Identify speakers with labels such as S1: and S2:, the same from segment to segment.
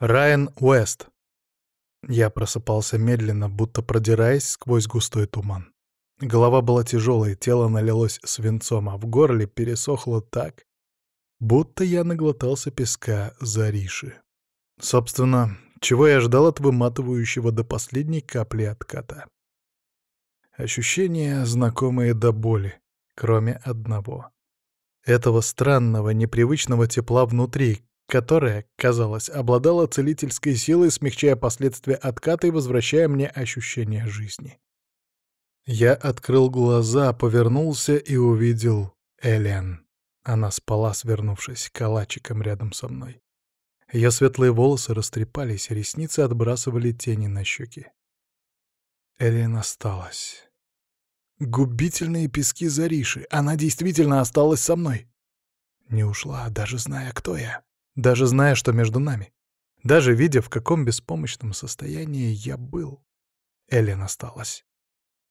S1: Райан Уэст. Я просыпался медленно, будто продираясь сквозь густой туман. Голова была тяжелой, тело налилось свинцом, а в горле пересохло так, будто я наглотался песка за риши. Собственно, чего я ждал от выматывающего до последней капли отката. Ощущения, знакомые до боли, кроме одного. Этого странного, непривычного тепла внутри, которое, казалось, обладало целительской силой, смягчая последствия отката и возвращая мне ощущение жизни. Я открыл глаза, повернулся и увидел Элен. Она спала, свернувшись калачиком рядом со мной. Ее светлые волосы растрепались, ресницы отбрасывали тени на щеки. Элен осталась. Губительные пески Зариши. Она действительно осталась со мной. Не ушла, даже зная, кто я. Даже зная, что между нами. Даже видя, в каком беспомощном состоянии я был. Элен осталась.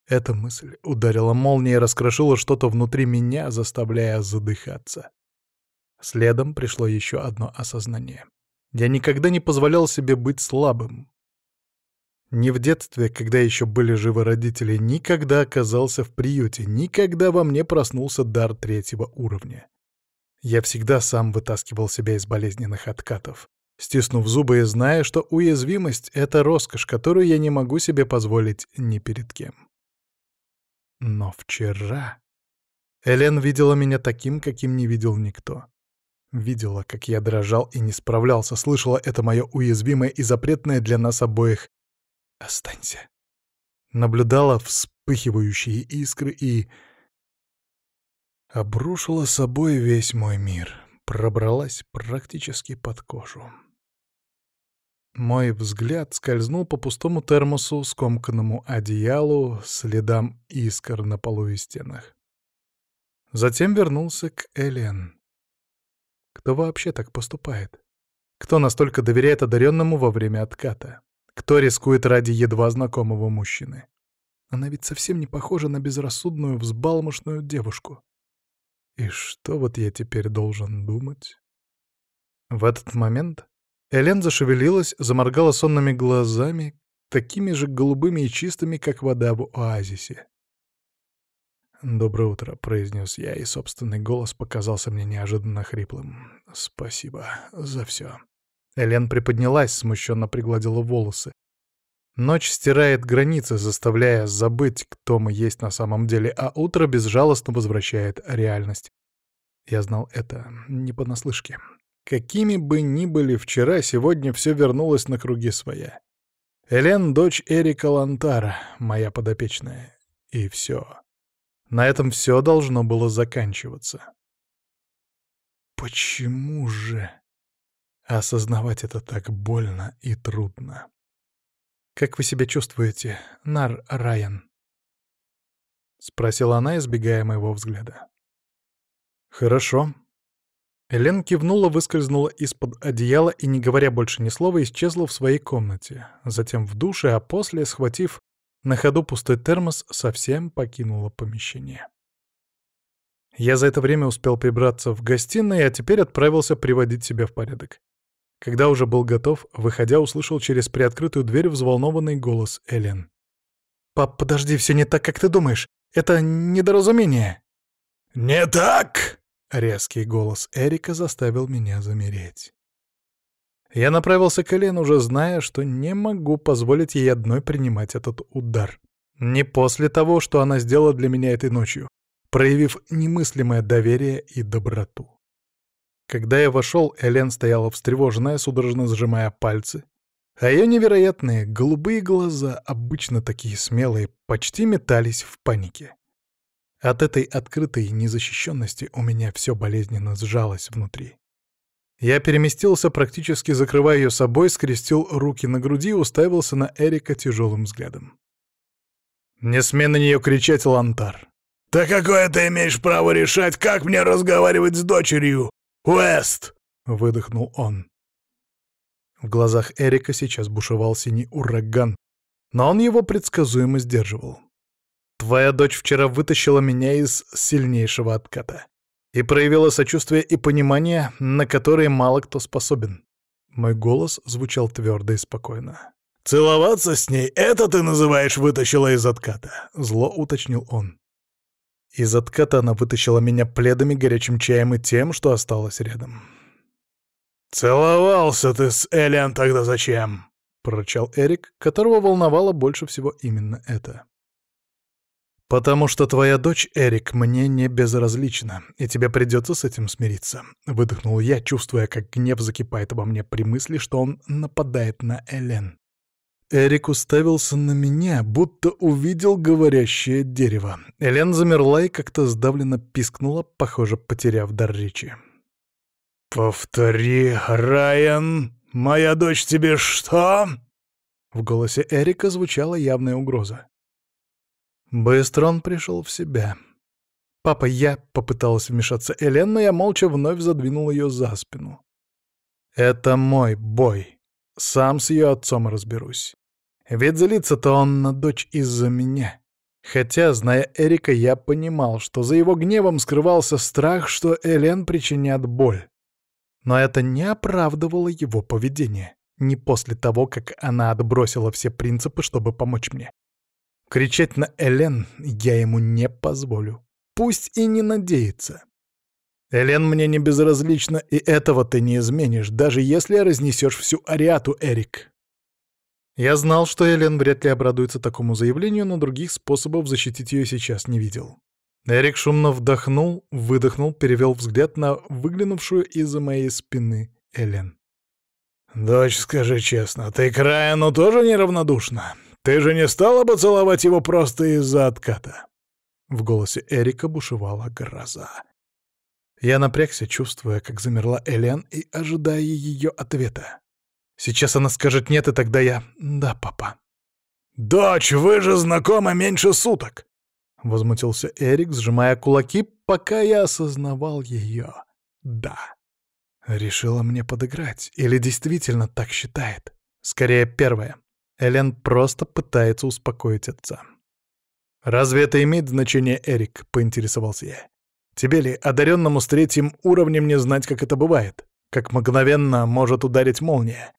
S1: Эта мысль ударила молнией и раскрошила что-то внутри меня, заставляя задыхаться. Следом пришло еще одно осознание. Я никогда не позволял себе быть слабым. Ни в детстве, когда еще были живы родители, никогда оказался в приюте, никогда во мне проснулся дар третьего уровня. Я всегда сам вытаскивал себя из болезненных откатов, стиснув зубы и зная, что уязвимость — это роскошь, которую я не могу себе позволить ни перед кем. Но вчера... Элен видела меня таким, каким не видел никто. Видела, как я дрожал и не справлялся, слышала это мое уязвимое и запретное для нас обоих «Останься». Наблюдала вспыхивающие искры и... Обрушила собой весь мой мир, пробралась практически под кожу. Мой взгляд скользнул по пустому термосу, скомканному одеялу, следам искр на полу и стенах. Затем вернулся к Элен. Кто вообще так поступает? Кто настолько доверяет одаренному во время отката? Кто рискует ради едва знакомого мужчины? Она ведь совсем не похожа на безрассудную, взбалмошную девушку. И что вот я теперь должен думать? В этот момент Элен зашевелилась, заморгала сонными глазами, такими же голубыми и чистыми, как вода в оазисе. «Доброе утро», — произнес я, и собственный голос показался мне неожиданно хриплым. «Спасибо за все». Элен приподнялась, смущенно пригладила волосы. Ночь стирает границы, заставляя забыть, кто мы есть на самом деле, а утро безжалостно возвращает реальность. Я знал это не понаслышке. Какими бы ни были вчера, сегодня все вернулось на круги своя. Элен — дочь Эрика Лантара, моя подопечная. И все. На этом все должно было заканчиваться. Почему же? Осознавать это так больно и трудно. «Как вы себя чувствуете, Нар Райан?» — спросила она, избегая моего взгляда. «Хорошо». Элен кивнула, выскользнула из-под одеяла и, не говоря больше ни слова, исчезла в своей комнате. Затем в душе, а после, схватив на ходу пустой термос совсем покинула помещение. Я за это время успел прибраться в гостиной, а теперь отправился приводить себя в порядок. Когда уже был готов, выходя, услышал через приоткрытую дверь взволнованный голос Элен. «Пап, подожди, все не так, как ты думаешь. Это недоразумение».
S2: «Не так!»
S1: — резкий голос Эрика заставил меня замереть. Я направился к Элен, уже зная, что не могу позволить ей одной принимать этот удар. Не после того, что она сделала для меня этой ночью, проявив немыслимое доверие и доброту. Когда я вошел, Элен стояла встревоженная, судорожно сжимая пальцы, а ее невероятные голубые глаза, обычно такие смелые, почти метались в панике. От этой открытой незащищенности у меня все болезненно сжалось внутри. Я переместился, практически закрывая ее собой, скрестил руки на груди и уставился на Эрика тяжелым взглядом. «Не смей на нее кричать, Лантар!»
S2: «Да какое ты имеешь право решать, как мне разговаривать с дочерью, Уэст?» — выдохнул он.
S1: В глазах Эрика сейчас бушевал синий ураган, но он его предсказуемо сдерживал. «Твоя дочь вчера вытащила меня из сильнейшего отката и проявила сочувствие и понимание, на которые мало кто способен. Мой голос звучал твердо и спокойно.
S2: «Целоваться с ней — это ты называешь вытащила из отката?» — зло уточнил он.
S1: Из отката она вытащила меня пледами, горячим чаем и тем, что осталось рядом.
S2: «Целовался ты с Элиан тогда зачем?» — прорычал Эрик, которого волновало больше всего именно это.
S1: «Потому что твоя дочь, Эрик, мне не безразлична, и тебе придется с этим смириться», — выдохнул я, чувствуя, как гнев закипает обо мне при мысли, что он нападает на Элен. Эрик уставился на меня, будто увидел говорящее дерево. Элен замерла и как-то сдавленно пискнула, похоже, потеряв дар речи.
S2: «Повтори, Райан, моя дочь тебе что?»
S1: В голосе Эрика звучала явная угроза. Быстро он пришел в себя. «Папа, я...» — попыталась вмешаться Элен, но я молча вновь задвинул ее за спину. «Это мой бой. Сам с ее отцом разберусь. Ведь злится-то он на дочь из-за меня. Хотя, зная Эрика, я понимал, что за его гневом скрывался страх, что Элен причинят боль. Но это не оправдывало его поведение. Не после того, как она отбросила все принципы, чтобы помочь мне. Кричать на Элен я ему не позволю. Пусть и не надеется. Элен мне не безразлична, и этого ты не изменишь, даже если разнесешь всю Ариату, Эрик. Я знал, что Элен вряд ли обрадуется такому заявлению, но других способов защитить ее сейчас не видел. Эрик шумно вдохнул, выдохнул, перевел взгляд на выглянувшую из-за моей спины Элен.
S2: «Дочь, скажи честно, ты к Райану тоже неравнодушна? Ты же не стала бы целовать его просто из-за отката?»
S1: В голосе Эрика бушевала гроза. Я напрягся, чувствуя, как замерла Элен и ожидая ее ответа. Сейчас она скажет «нет», и тогда я «да, папа».
S2: «Дочь, вы же знакомы меньше суток!»
S1: — возмутился Эрик, сжимая кулаки, пока я осознавал ее «да». Решила мне подыграть или действительно так считает? Скорее, первое. Элен просто пытается успокоить отца. «Разве это имеет значение, Эрик?» — поинтересовался я. «Тебе ли, одаренному с третьим уровнем, не знать, как это бывает? Как мгновенно может ударить молния?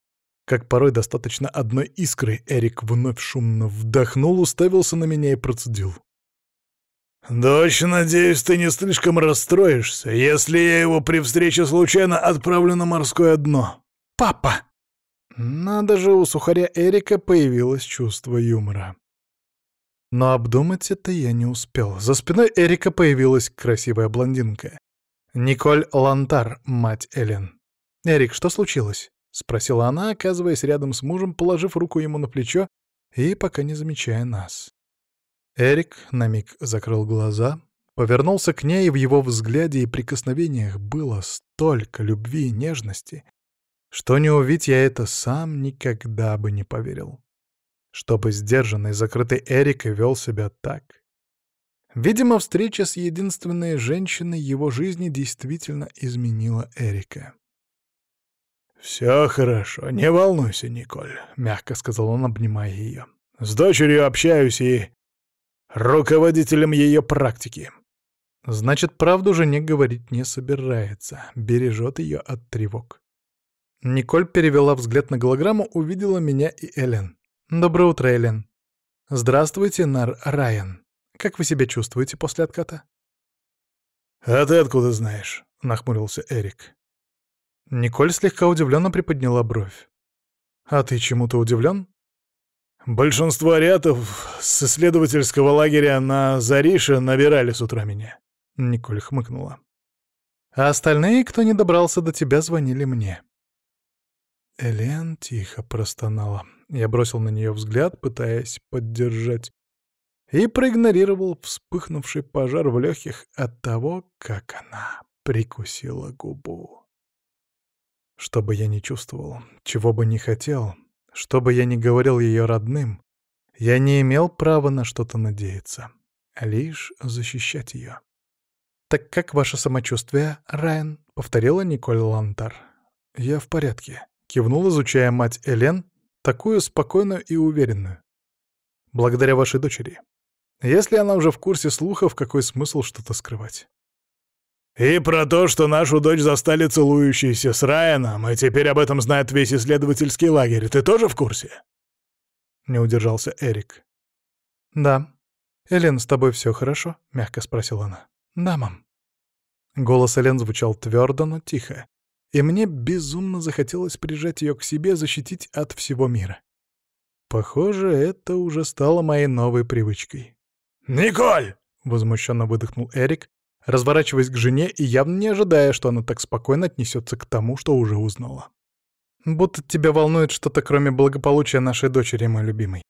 S1: Как порой достаточно одной искры?» Эрик вновь шумно вдохнул, уставился на меня и процедил.
S2: «Дочь, надеюсь, ты не слишком расстроишься, если я его при встрече случайно отправлю на морское дно».
S1: «Папа!» Надо же, у сухаря Эрика появилось чувство юмора. Но обдумать это я не успел. За спиной Эрика появилась красивая блондинка. Николь Лантар, мать Элен. «Эрик, что случилось?» — спросила она, оказываясь рядом с мужем, положив руку ему на плечо и пока не замечая нас. Эрик на миг закрыл глаза, повернулся к ней, и в его взгляде и прикосновениях было столько любви и нежности, что не увидеть я это сам никогда бы не поверил. Чтобы сдержанный, закрытый Эрик вел себя так. Видимо, встреча с единственной женщиной его жизни действительно изменила Эрика.
S2: «Все хорошо, не волнуйся, Николь», — мягко сказал он, обнимая ее. «С дочерью общаюсь и руководителем ее практики.
S1: Значит, правду жене говорить не собирается, бережет ее от тревог. Николь перевела взгляд на голограмму, увидела меня и Элен. «Доброе утро, Элен». «Здравствуйте, Нар Райан. Как вы себя чувствуете после отката?»
S2: «А ты откуда знаешь?» — нахмурился Эрик.
S1: Николь слегка удивленно приподняла бровь. «А ты чему-то удивлен?
S2: Большинство ариатов с исследовательского лагеря на Зарише набирали с утра меня.
S1: Николь хмыкнула. А остальные, кто не добрался до тебя, звонили мне. Элен тихо простонала. Я бросил на нее взгляд, пытаясь поддержать, и проигнорировал вспыхнувший пожар в легких от того, как она прикусила губу. Что бы я ни чувствовал, чего бы ни хотел, что бы я ни говорил ее родным, я не имел права на что-то надеяться, а лишь защищать ее. «Так как ваше самочувствие, Райан?» — повторила Николь Лантар. «Я в порядке», — кивнул, изучая мать Элен, такую спокойную и уверенную. «Благодаря вашей дочери. Если она уже в курсе слухов, какой смысл что-то скрывать?»
S2: И про то, что нашу дочь застали целующейся с Райаном, и теперь об этом знает весь исследовательский лагерь. Ты тоже в курсе?» Не удержался Эрик.
S1: «Да. Элен, с тобой все хорошо?» — мягко спросила она. «Да, мам». Голос Элен звучал твердо, но тихо, и мне безумно захотелось прижать ее к себе, защитить от всего мира. Похоже, это уже стало моей новой привычкой.
S2: «Николь!»
S1: — возмущенно выдохнул Эрик, разворачиваясь к жене и явно не ожидая, что она так спокойно отнесется к тому, что уже узнала. «Будто тебя волнует что-то, кроме благополучия нашей дочери, мой любимый».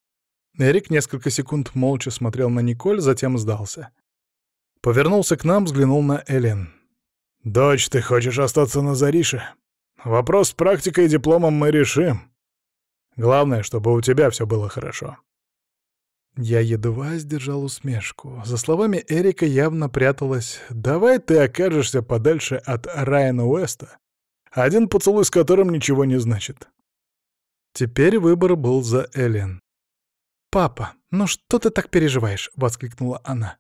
S1: Эрик несколько секунд молча смотрел на Николь, затем сдался. Повернулся к нам, взглянул на Элен.
S2: «Дочь, ты хочешь остаться на Зарише? Вопрос с практикой и дипломом мы решим. Главное, чтобы у тебя все было хорошо».
S1: Я едва сдержал усмешку. За словами Эрика явно пряталась «Давай ты окажешься подальше от Райана Уэста, один поцелуй с которым ничего не значит». Теперь выбор был за Элен. «Папа, ну что ты так переживаешь?» — воскликнула она.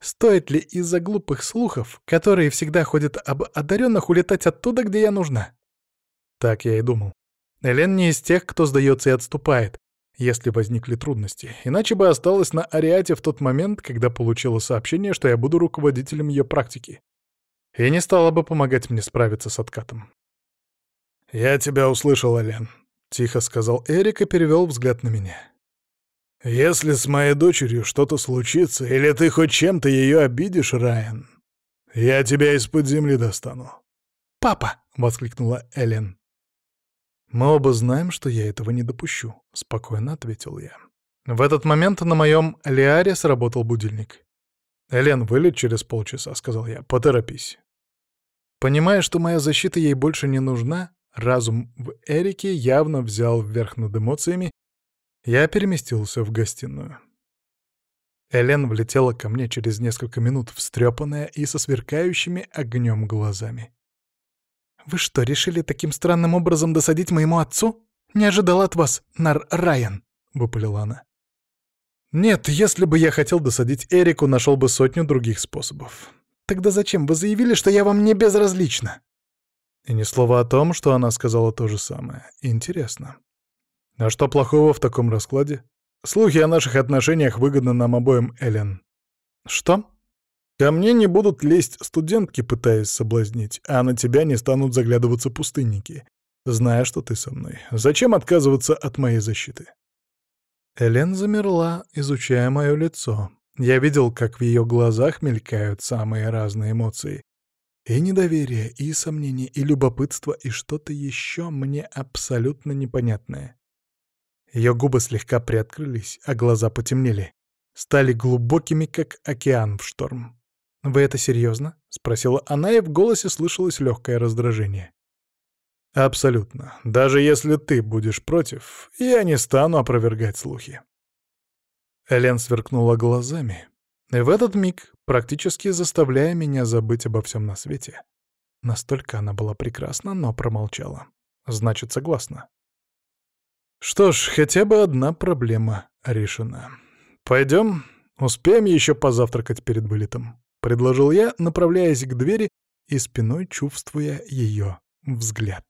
S1: «Стоит ли из-за глупых слухов, которые всегда ходят об одаренных, улетать оттуда, где я нужна?» Так я и думал. Элен не из тех, кто сдается и отступает, если возникли трудности, иначе бы осталась на Ариате в тот момент, когда получила сообщение, что я буду руководителем ее практики. И не стала бы помогать мне справиться с откатом.
S2: «Я тебя услышал, Элен», — тихо сказал Эрик и перевел взгляд на меня. «Если с моей дочерью что-то случится, или ты хоть чем-то ее обидишь, Райан, я тебя из-под земли достану».
S1: «Папа!» — воскликнула Элен. «Мы оба знаем, что я этого не допущу», — спокойно ответил я. В этот момент на моем Лиаре сработал будильник. «Элен, вылет через полчаса», — сказал я. «Поторопись». Понимая, что моя защита ей больше не нужна, разум в Эрике явно взял вверх над эмоциями, я переместился в гостиную. Элен влетела ко мне через несколько минут, встрепанная и со сверкающими огнем глазами. «Вы что, решили таким странным образом досадить моему отцу? Не ожидал от вас, Нар Райан!» — выпалила она. «Нет, если бы я хотел досадить Эрику, нашел бы сотню других способов. Тогда зачем вы заявили, что я вам не безразлична?» И ни слова о том, что она сказала то же самое. Интересно. А что плохого в таком раскладе? Слухи о наших отношениях выгодны нам обоим, Элен. Что? Ко мне не будут лезть студентки, пытаясь соблазнить, а на тебя не станут заглядываться пустынники, зная, что ты со мной. Зачем отказываться от моей защиты? Элен замерла, изучая мое лицо. Я видел, как в ее глазах мелькают самые разные эмоции. И недоверие, и сомнение, и любопытство, и что-то еще мне абсолютно непонятное. Ее губы слегка приоткрылись, а глаза потемнели. Стали глубокими, как океан в шторм. «Вы это серьезно?» — спросила она, и в голосе слышалось легкое раздражение. «Абсолютно. Даже если ты будешь против, я не стану опровергать слухи». Элен сверкнула глазами, и в этот миг, практически заставляя меня забыть обо всем на свете. Настолько она была прекрасна, но промолчала. Значит, согласна. Что ж, хотя бы одна проблема решена. Пойдем, успеем еще позавтракать перед вылетом. — предложил я, направляясь к двери и спиной чувствуя ее взгляд.